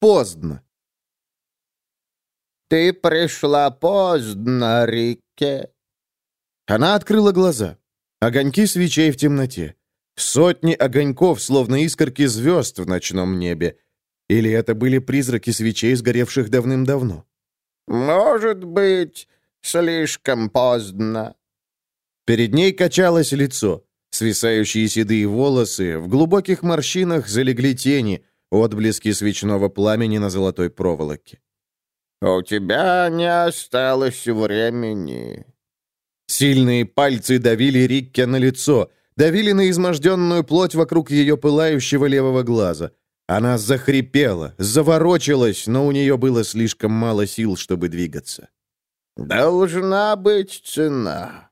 поздно. «Ты пришла поздно, Рикке». Она открыла глаза. Огоньки свечей в темноте. Сотни огоньков, словно искорки звезд в ночном небе. Или это были призраки свечей, сгоревших давным-давно? «Может быть, слишком поздно». Перед ней качалось лицо. Свисающие седые волосы, в глубоких морщинах залегли тени, отблески свечного пламени на золотой проволоке. «У тебя не осталось времени». Сильные пальцы давили Рикке на лицо, давили на изможденную плоть вокруг ее пылающего левого глаза. Она захрипела, заворочилась, но у нее было слишком мало сил, чтобы двигаться. «Должна быть цена».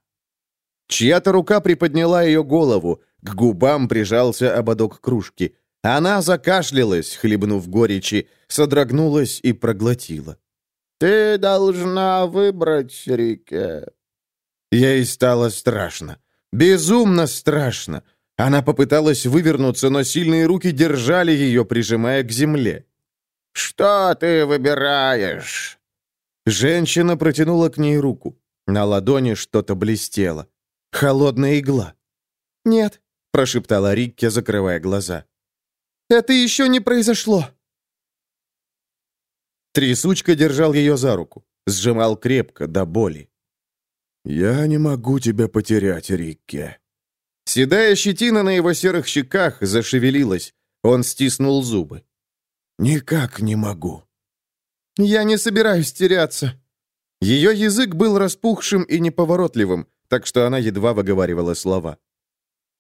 Чья-то рука приподняла ее голову, к губам прижался ободок кружки. Она закашлялась, хлебнув горечи, содрогнулась и проглотила. «Ты должна выбрать, Рике». Ей стало страшно. Безумно страшно. Она попыталась вывернуться, но сильные руки держали ее, прижимая к земле. «Что ты выбираешь?» Женщина протянула к ней руку. На ладони что-то блестело. Холодная игла. «Нет», — прошептала Рикке, закрывая глаза. «Это еще не произошло». Трясучка держал ее за руку, сжимал крепко, до боли. «Я не могу тебя потерять, Рикке». Седая щетина на его серых щеках зашевелилась. Он стиснул зубы. «Никак не могу». «Я не собираюсь теряться». Ее язык был распухшим и неповоротливым, так что она едва выговаривала слова.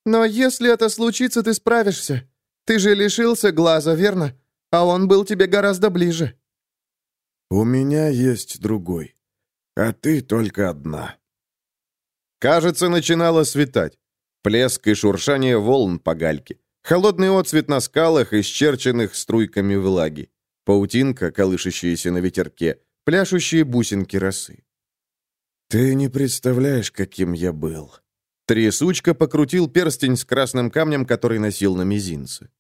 «Но если это случится, ты справишься. Ты же лишился глаза, верно? А он был тебе гораздо ближе». «У меня есть другой, а ты только одна». Кажется, начинало светать. Плеск и шуршание волн по гальке. Холодный отцвет на скалах, исчерченных струйками влаги. Паутинка, колышащаяся на ветерке, пляшущие бусинки росы. «Ты не представляешь, каким я был». Трясучка покрутил перстень с красным камнем, который носил на мизинце.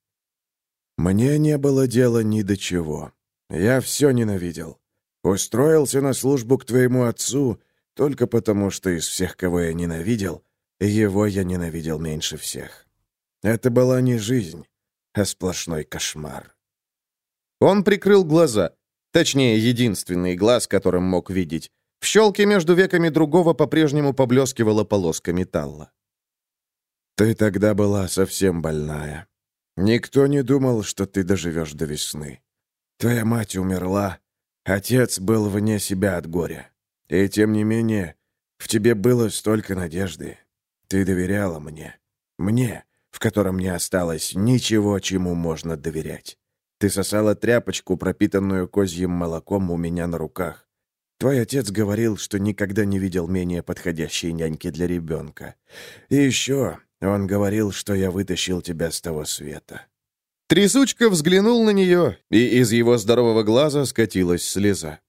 «Мне не было дела ни до чего. Я все ненавидел. Устроился на службу к твоему отцу только потому, что из всех, кого я ненавидел, его я ненавидел меньше всех. Это была не жизнь, а сплошной кошмар». Он прикрыл глаза, точнее, единственный глаз, которым мог видеть. В щелке между веками другого по-прежнему поблескивала полоска металла. «Ты тогда была совсем больная. Никто не думал, что ты доживешь до весны. Твоя мать умерла, отец был вне себя от горя. И тем не менее, в тебе было столько надежды. Ты доверяла мне. Мне, в котором не осталось ничего, чему можно доверять. Ты сосала тряпочку, пропитанную козьим молоком у меня на руках. Твой отец говорил, что никогда не видел менее подходящей няньки для ребенка. И еще он говорил, что я вытащил тебя с того света». Трясучка взглянул на нее, и из его здорового глаза скатилась слеза.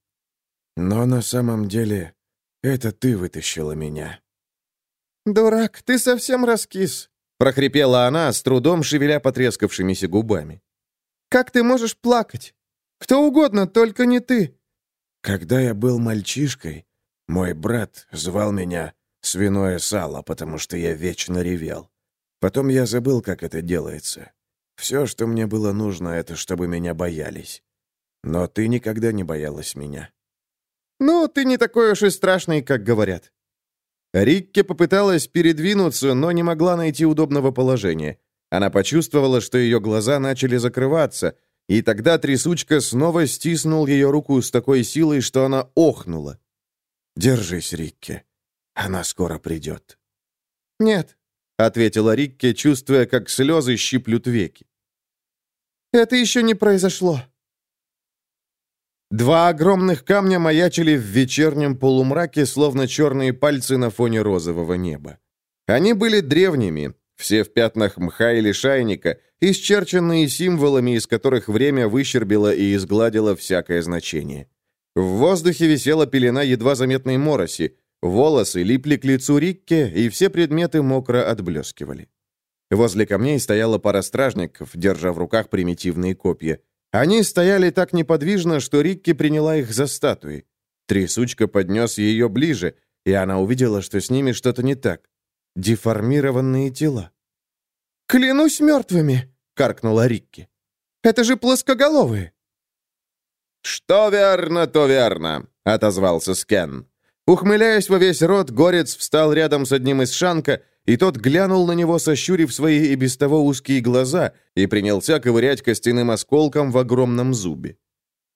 «Но на самом деле это ты вытащила меня». «Дурак, ты совсем раскис», — прохрипела она, с трудом шевеля потрескавшимися губами. «Как ты можешь плакать? Кто угодно, только не ты». Когда я был мальчишкой, мой брат звал меня «свиное сало», потому что я вечно ревел. Потом я забыл, как это делается. Все, что мне было нужно, это чтобы меня боялись. Но ты никогда не боялась меня. Ну, ты не такой уж и страшный, как говорят. Рикке попыталась передвинуться, но не могла найти удобного положения. Она почувствовала, что ее глаза начали закрываться, и тогда трясучка снова стиснул ее руку с такой силой, что она охнула. «Держись, Рикке. Она скоро придет». «Нет», — ответила Рикке, чувствуя, как слезы щиплют веки. «Это еще не произошло». Два огромных камня маячили в вечернем полумраке, словно черные пальцы на фоне розового неба. Они были древними, все в пятнах мха или шайника, исчерченные символами, из которых время выщербило и изгладило всякое значение. В воздухе висела пелена едва заметной мороси, волосы липли к лицу Рикке, и все предметы мокро отблескивали. Возле камней стояла пара стражников, держа в руках примитивные копья. Они стояли так неподвижно, что Рикки приняла их за статуи. Трясучка поднес ее ближе, и она увидела, что с ними что-то не так. Деформированные тела. «Клянусь мертвыми!» — каркнула Рикки. «Это же плоскоголовые!» «Что верно, то верно!» — отозвался Скен. Ухмыляясь во весь рот, Горец встал рядом с одним из Шанка, и тот глянул на него, сощурив свои и без того узкие глаза, и принялся ковырять костяным осколком в огромном зубе.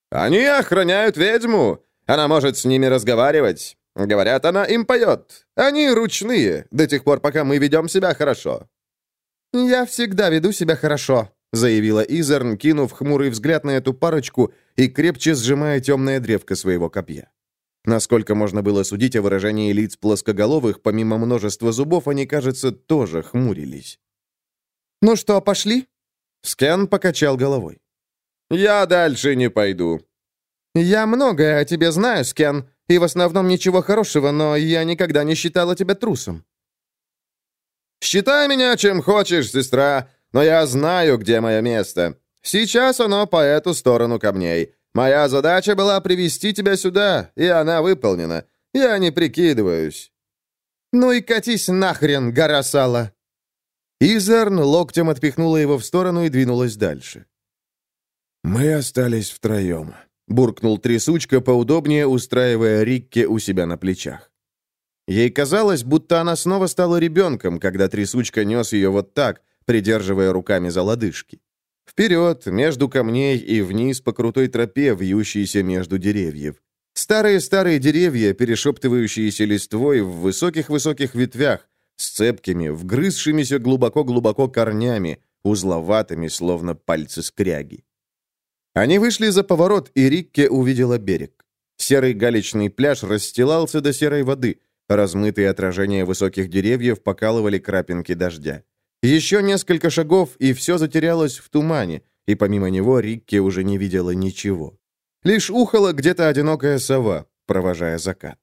«Они охраняют ведьму! Она может с ними разговаривать. Говорят, она им поет. Они ручные, до тех пор, пока мы ведем себя хорошо». «Я всегда веду себя хорошо», — заявила Изерн, кинув хмурый взгляд на эту парочку и крепче сжимая темное древко своего копья. Насколько можно было судить о выражении лиц плоскоголовых, помимо множества зубов, они, кажется, тоже хмурились. «Ну что, пошли?» Скэн покачал головой. «Я дальше не пойду». «Я многое о тебе знаю, Скэн, и в основном ничего хорошего, но я никогда не считала тебя трусом». «Считай меня чем хочешь, сестра, но я знаю, где мое место. Сейчас оно по эту сторону камней. Моя задача была привести тебя сюда, и она выполнена. Я не прикидываюсь». «Ну и катись нахрен, гора сала!» Изерн локтем отпихнула его в сторону и двинулась дальше. «Мы остались втроем», — буркнул трясучка, поудобнее устраивая Рикке у себя на плечах. Ей казалось, будто она снова стала ребенком, когда трясучка нес ее вот так, придерживая руками за лодыжки. Вперед, между камней и вниз по крутой тропе, вьющейся между деревьев. Старые-старые деревья, перешептывающиеся листвой в высоких-высоких ветвях, с цепкими, вгрызшимися глубоко-глубоко корнями, узловатыми, словно пальцы скряги. Они вышли за поворот, и Рикке увидела берег. Серый галечный пляж расстилался до серой воды, размытые отражения высоких деревьев покалывали крапинки дождя. Еще несколько шагов, и все затерялось в тумане, и помимо него Рикки уже не видела ничего. Лишь ухала где-то одинокая сова, провожая закат.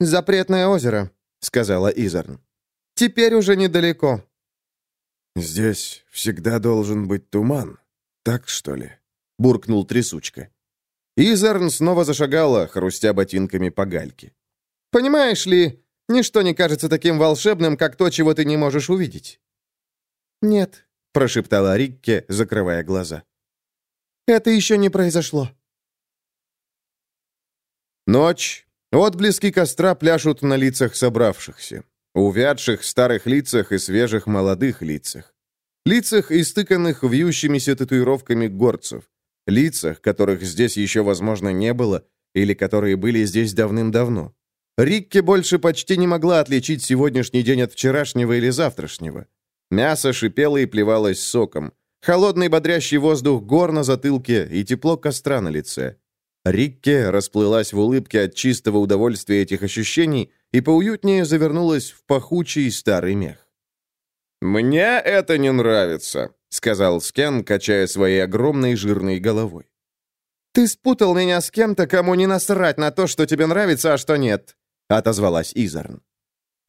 «Запретное озеро», — сказала Изерн. «Теперь уже недалеко». «Здесь всегда должен быть туман, так что ли?» — буркнул трясучка. Изерн снова зашагала, хрустя ботинками по гальке. «Понимаешь ли, ничто не кажется таким волшебным, как то, чего ты не можешь увидеть». «Нет», — прошептала Рикке, закрывая глаза. «Это еще не произошло». Ночь. Отблески костра пляшут на лицах собравшихся. Увядших старых лицах и свежих молодых лицах. Лицах, истыканных вьющимися татуировками горцев. Лицах, которых здесь еще, возможно, не было, или которые были здесь давным-давно. Рикке больше почти не могла отличить сегодняшний день от вчерашнего или завтрашнего. Мясо шипело и плевалось соком. Холодный бодрящий воздух гор на затылке и тепло костра на лице. Рикке расплылась в улыбке от чистого удовольствия этих ощущений и поуютнее завернулась в пахучий старый мех. «Мне это не нравится», — сказал Скен, качая своей огромной жирной головой. «Ты спутал меня с кем-то, кому не насрать на то, что тебе нравится, а что нет», — отозвалась Изарн.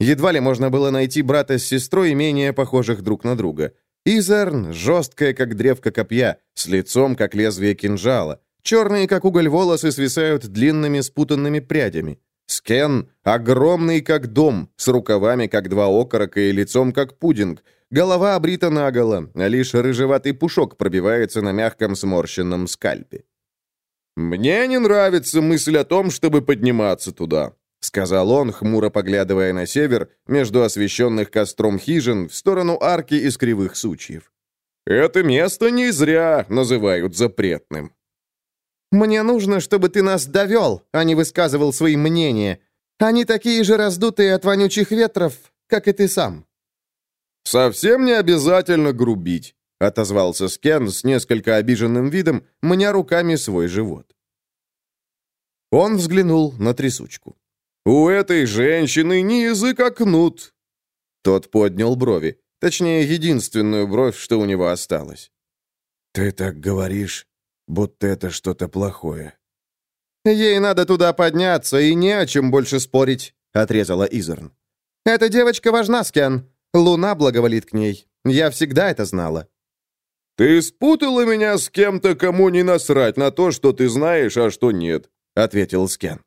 Едва ли можно было найти брата с сестрой, менее похожих друг на друга. Изерн, жесткая, как древко копья, с лицом, как лезвие кинжала. Черные, как уголь, волосы свисают длинными спутанными прядями. Скен, огромный, как дом, с рукавами, как два окорока, и лицом, как пудинг. Голова обрита наголо, а лишь рыжеватый пушок пробивается на мягком сморщенном скальпе. «Мне не нравится мысль о том, чтобы подниматься туда», — сказал он, хмуро поглядывая на север, между освещенных костром хижин, в сторону арки из кривых сучьев. «Это место не зря называют запретным». «Мне нужно, чтобы ты нас довел, а не высказывал свои мнения. Они такие же раздутые от вонючих ветров, как и ты сам». «Совсем не обязательно грубить», — отозвался Скен с несколько обиженным видом, мне руками свой живот. Он взглянул на трясучку. «У этой женщины не язык, а кнут!» Тот поднял брови. Точнее, единственную бровь, что у него осталось. «Ты так говоришь, будто это что-то плохое». «Ей надо туда подняться, и не о чем больше спорить», — отрезала Изерн. «Эта девочка важна, Скян. Луна благоволит к ней. Я всегда это знала». «Ты спутала меня с кем-то, кому не насрать на то, что ты знаешь, а что нет», — ответил Скен.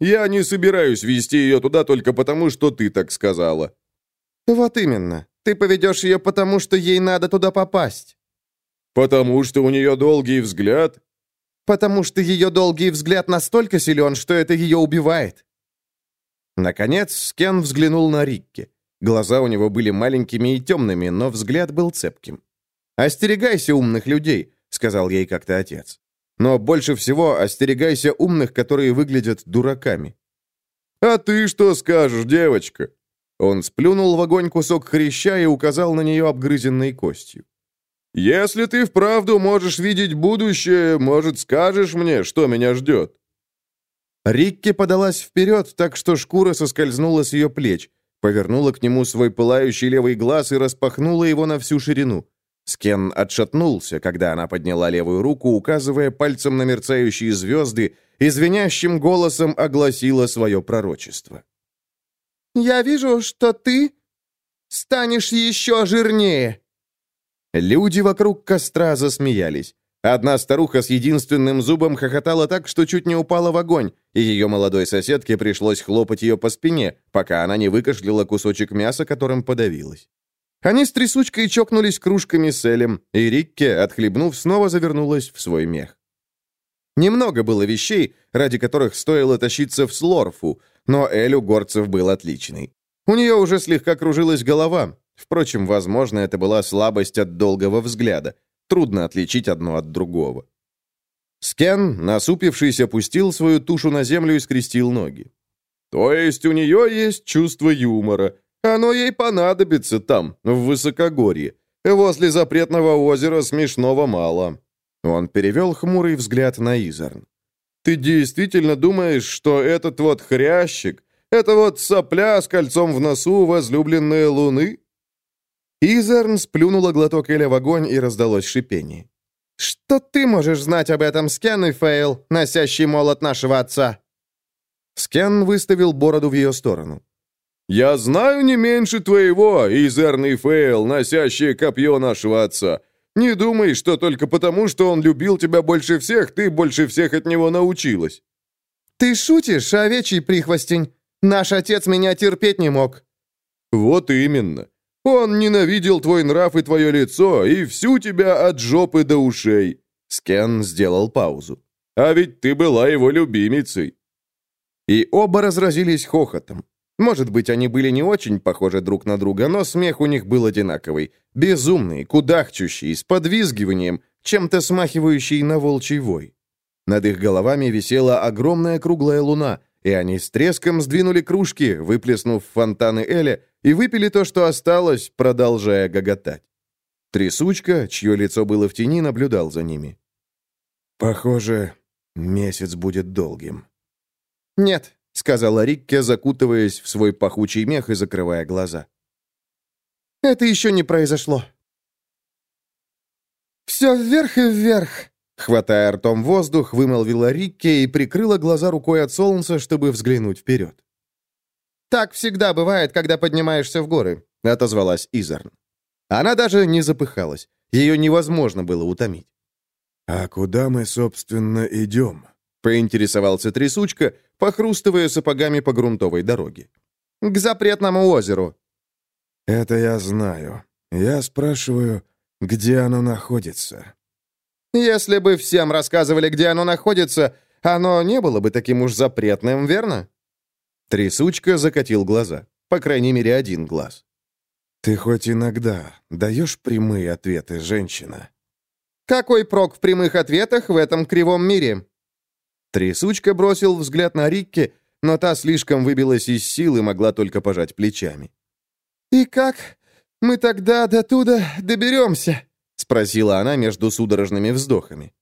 «Я не собираюсь вести ее туда только потому, что ты так сказала». «Вот именно. Ты поведешь ее потому, что ей надо туда попасть». «Потому что у нее долгий взгляд?» «Потому что ее долгий взгляд настолько силен, что это ее убивает». Наконец, Скен взглянул на Рикки. Глаза у него были маленькими и темными, но взгляд был цепким. «Остерегайся умных людей», — сказал ей как-то отец. «Но больше всего остерегайся умных, которые выглядят дураками». «А ты что скажешь, девочка?» Он сплюнул в огонь кусок хряща и указал на нее обгрызенной костью. «Если ты вправду можешь видеть будущее, может, скажешь мне, что меня ждет?» Рикки подалась вперед, так что шкура соскользнула с ее плеч, повернула к нему свой пылающий левый глаз и распахнула его на всю ширину. Скен отшатнулся, когда она подняла левую руку, указывая пальцем на мерцающие звезды и звенящим голосом огласила свое пророчество. «Я вижу, что ты станешь еще жирнее!» Люди вокруг костра засмеялись. Одна старуха с единственным зубом хохотала так, что чуть не упала в огонь, и ее молодой соседке пришлось хлопать ее по спине, пока она не выкашляла кусочек мяса, которым подавилась. Они с трясучкой чокнулись кружками с Элем, и Рикке, отхлебнув, снова завернулась в свой мех. Немного было вещей, ради которых стоило тащиться в Слорфу, но Эль у горцев был отличный. У нее уже слегка кружилась голова. Впрочем, возможно, это была слабость от долгого взгляда. Трудно отличить одно от другого. Скен, насупившись, опустил свою тушу на землю и скрестил ноги. «То есть у нее есть чувство юмора. Оно ей понадобится там, в высокогорье. Возле запретного озера смешного мало». Он перевел хмурый взгляд на Изарн. «Ты действительно думаешь, что этот вот хрящик, это вот сопля с кольцом в носу возлюбленная луны? Изерн сплюнула глоток эля в огонь и раздалось шипение. «Что ты можешь знать об этом, Скен и Фейл, носящий молот нашего отца?» Скен выставил бороду в ее сторону. «Я знаю не меньше твоего, Изерн и Фейл, носящие копье нашего отца. Не думай, что только потому, что он любил тебя больше всех, ты больше всех от него научилась». «Ты шутишь, овечий прихвостень? Наш отец меня терпеть не мог». «Вот именно. Он ненавидел твой нрав и твое лицо, и всю тебя от жопы до ушей». Скен сделал паузу. «А ведь ты была его любимицей». И оба разразились хохотом. Может быть, они были не очень похожи друг на друга, но смех у них был одинаковый. Безумный, кудахчущий, с подвизгиванием, чем-то смахивающий на волчий вой. Над их головами висела огромная круглая луна, и они с треском сдвинули кружки, выплеснув фонтаны Эля, и выпили то, что осталось, продолжая гоготать. Трясучка, чье лицо было в тени, наблюдал за ними. «Похоже, месяц будет долгим». «Нет», — сказала Рикке, закутываясь в свой пахучий мех и закрывая глаза. «Это еще не произошло». «Все вверх и вверх», — хватая ртом воздух, вымолвила Рикке и прикрыла глаза рукой от солнца, чтобы взглянуть вперед. «Так всегда бывает, когда поднимаешься в горы», — отозвалась Изарн. Она даже не запыхалась. Ее невозможно было утомить. «А куда мы, собственно, идем?» — поинтересовался трясучка, похрустывая сапогами по грунтовой дороге. «К запретному озеру». «Это я знаю. Я спрашиваю, где оно находится?» «Если бы всем рассказывали, где оно находится, оно не было бы таким уж запретным, верно?» Трясучка закатил глаза. По крайней мере, один глаз. «Ты хоть иногда даешь прямые ответы, женщина?» «Какой прок в прямых ответах в этом кривом мире?» Трясучка бросил взгляд на Рикки, но та слишком выбилась из сил и могла только пожать плечами. «И как мы тогда до туда доберемся?» — спросила она между судорожными вздохами.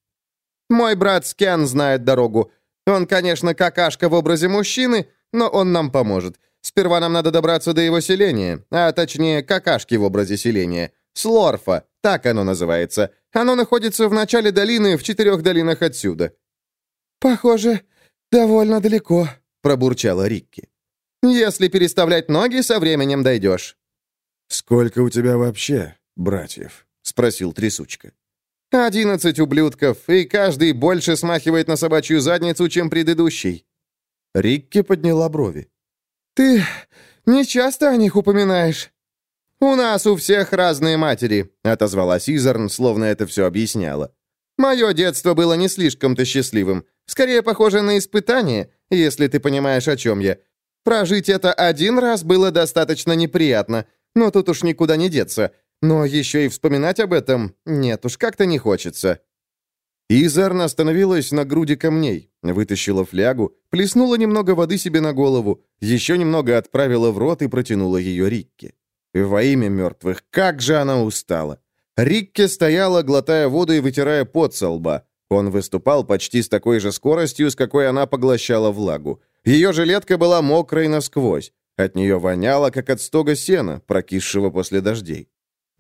«Мой брат Скян знает дорогу. Он, конечно, какашка в образе мужчины, но он нам поможет. Сперва нам надо добраться до его селения, а точнее какашки в образе селения. Слорфа, так оно называется. Оно находится в начале долины, в четырех долинах отсюда». «Похоже, довольно далеко», — пробурчала Рикки. «Если переставлять ноги, со временем дойдешь». «Сколько у тебя вообще братьев?» — спросил Трясучка. «Одиннадцать ублюдков, и каждый больше смахивает на собачью задницу, чем предыдущий». Рикки подняла брови. «Ты не часто о них упоминаешь?» «У нас у всех разные матери», — отозвалась Изерн, словно это все объясняло. «Мое детство было не слишком-то счастливым. Скорее похоже на испытание, если ты понимаешь, о чем я. Прожить это один раз было достаточно неприятно, но тут уж никуда не деться. Но еще и вспоминать об этом нет уж, как-то не хочется». Изерн остановилась на груди камней, вытащила флягу, плеснула немного воды себе на голову, еще немного отправила в рот и протянула ее Рикке. Во имя мертвых, как же она устала! Рикке стояла, глотая воду и вытирая пот со лба. Он выступал почти с такой же скоростью, с какой она поглощала влагу. Ее жилетка была мокрой насквозь. От нее воняло, как от стога сена, прокисшего после дождей.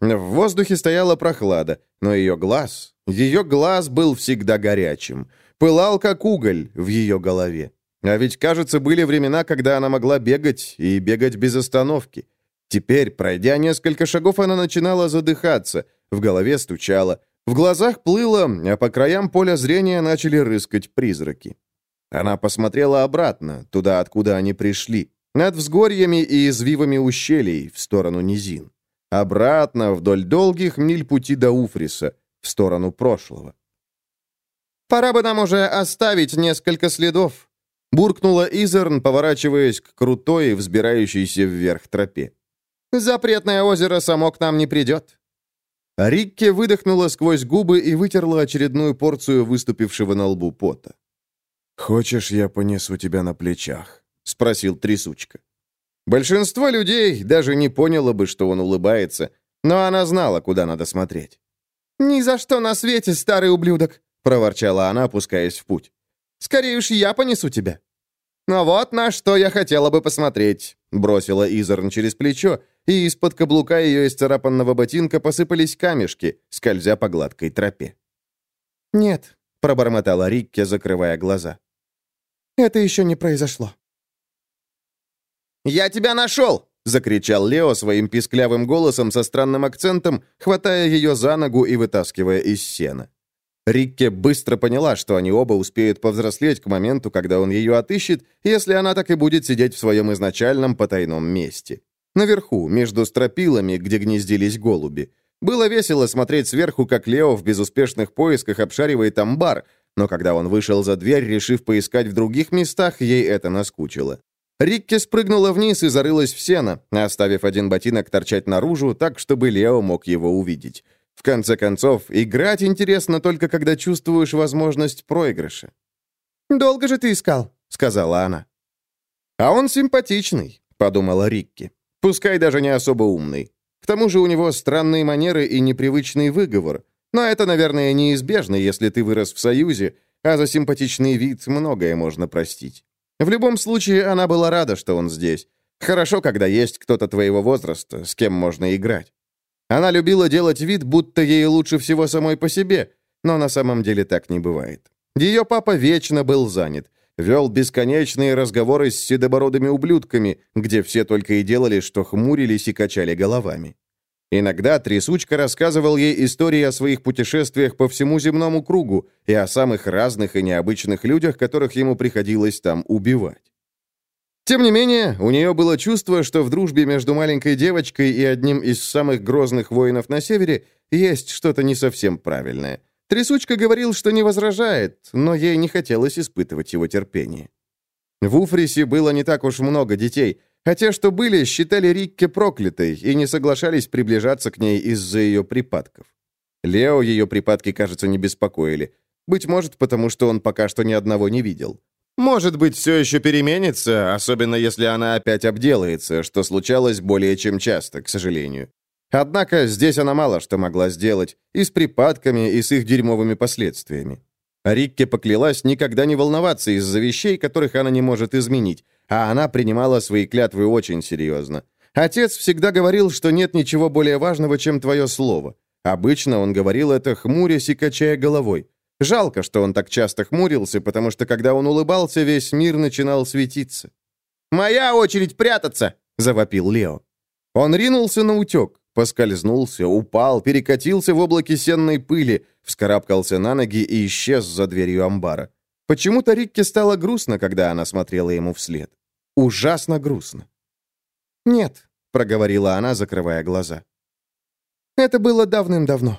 В воздухе стояла прохлада, но ее глаз... Ее глаз был всегда горячим. Пылал, как уголь, в ее голове. А ведь, кажется, были времена, когда она могла бегать, и бегать без остановки. Теперь, пройдя несколько шагов, она начинала задыхаться, в голове стучала, в глазах плыло, а по краям поля зрения начали рыскать призраки. Она посмотрела обратно, туда, откуда они пришли, над взгорьями и извивами ущелий, в сторону низин. Обратно, вдоль долгих миль пути до Уфриса, в сторону прошлого. «Пора бы нам уже оставить несколько следов», — буркнула Изерн, поворачиваясь к крутой, взбирающейся вверх тропе. Запретное озеро само к нам не придет». Рикке выдохнула сквозь губы и вытерла очередную порцию выступившего на лбу пота. «Хочешь, я понесу тебя на плечах?» — спросил трясучка. Большинство людей даже не поняло бы, что он улыбается, но она знала, куда надо смотреть. «Ни за что на свете, старый ублюдок!» — проворчала она, опускаясь в путь. «Скорее уж я понесу тебя». «Ну вот на что я хотела бы посмотреть», — бросила Изерн через плечо, и из-под каблука ее исцарапанного ботинка посыпались камешки, скользя по гладкой тропе. «Нет», — пробормотала Рикке, закрывая глаза. «Это еще не произошло». «Я тебя нашел!» — закричал Лео своим писклявым голосом со странным акцентом, хватая ее за ногу и вытаскивая из сена. Рикке быстро поняла, что они оба успеют повзрослеть к моменту, когда он ее отыщет, если она так и будет сидеть в своем изначальном потайном месте. Наверху, между стропилами, где гнездились голуби. Было весело смотреть сверху, как Лео в безуспешных поисках обшаривает амбар, но когда он вышел за дверь, решив поискать в других местах, ей это наскучило. Рикке спрыгнула вниз и зарылась в сено, оставив один ботинок торчать наружу, так, чтобы Лео мог его увидеть. В конце концов, играть интересно только когда чувствуешь возможность проигрыша. «Долго же ты искал?» — сказала она. «А он симпатичный», — подумала Рикки. «Пускай даже не особо умный. К тому же у него странные манеры и непривычный выговор. Но это, наверное, неизбежно, если ты вырос в Союзе, а за симпатичный вид многое можно простить. В любом случае, она была рада, что он здесь. Хорошо, когда есть кто-то твоего возраста, с кем можно играть. Она любила делать вид, будто ей лучше всего самой по себе, но на самом деле так не бывает. Ее папа вечно был занят, вел бесконечные разговоры с седобородыми ублюдками, где все только и делали, что хмурились и качали головами. Иногда трясучка рассказывал ей истории о своих путешествиях по всему земному кругу и о самых разных и необычных людях, которых ему приходилось там убивать. Тем не менее, у нее было чувство, что в дружбе между маленькой девочкой и одним из самых грозных воинов на севере есть что-то не совсем правильное. Трясучка говорил, что не возражает, но ей не хотелось испытывать его терпение. В Уфрисе было не так уж много детей, а те, что были, считали Рикке проклятой и не соглашались приближаться к ней из-за ее припадков. Лео ее припадки, кажется, не беспокоили. Быть может, потому что он пока что ни одного не видел. Может быть, все еще переменится, особенно если она опять обделается, что случалось более чем часто, к сожалению. Однако здесь она мало что могла сделать, и с припадками, и с их дерьмовыми последствиями. Рикке поклялась никогда не волноваться из-за вещей, которых она не может изменить, а она принимала свои клятвы очень серьезно. Отец всегда говорил, что нет ничего более важного, чем твое слово. Обычно он говорил это, хмурясь и качая головой. Жалко, что он так часто хмурился, потому что, когда он улыбался, весь мир начинал светиться. «Моя очередь прятаться!» — завопил Лео. Он ринулся на утек, Поскользнулся, упал, перекатился в облаке сенной пыли, вскарабкался на ноги и исчез за дверью амбара. Почему-то Рикке стало грустно, когда она смотрела ему вслед. Ужасно грустно. «Нет», — проговорила она, закрывая глаза. «Это было давным-давно».